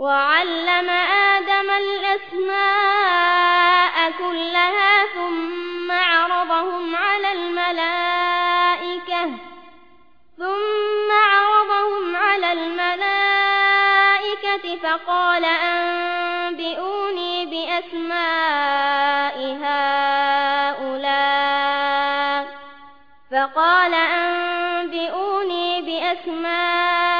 وعلم آدم الأسماء كلها ثم عرضهم على الملائكة ثم عرضهم على الملائكة فقال أنبئوني بأسماء هؤلاء فقال أنبئوني بأسماء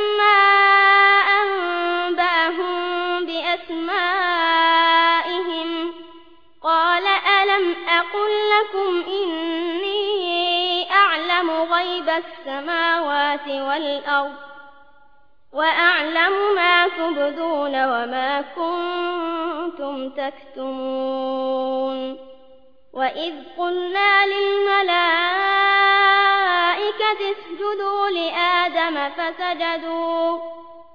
أقل لكم إني أعلم غيب السماوات والأرض وأعلم ما تبدون وما كنتم تكتمون وإذ قلنا للملائكة اسجدوا لآدم فسجدوا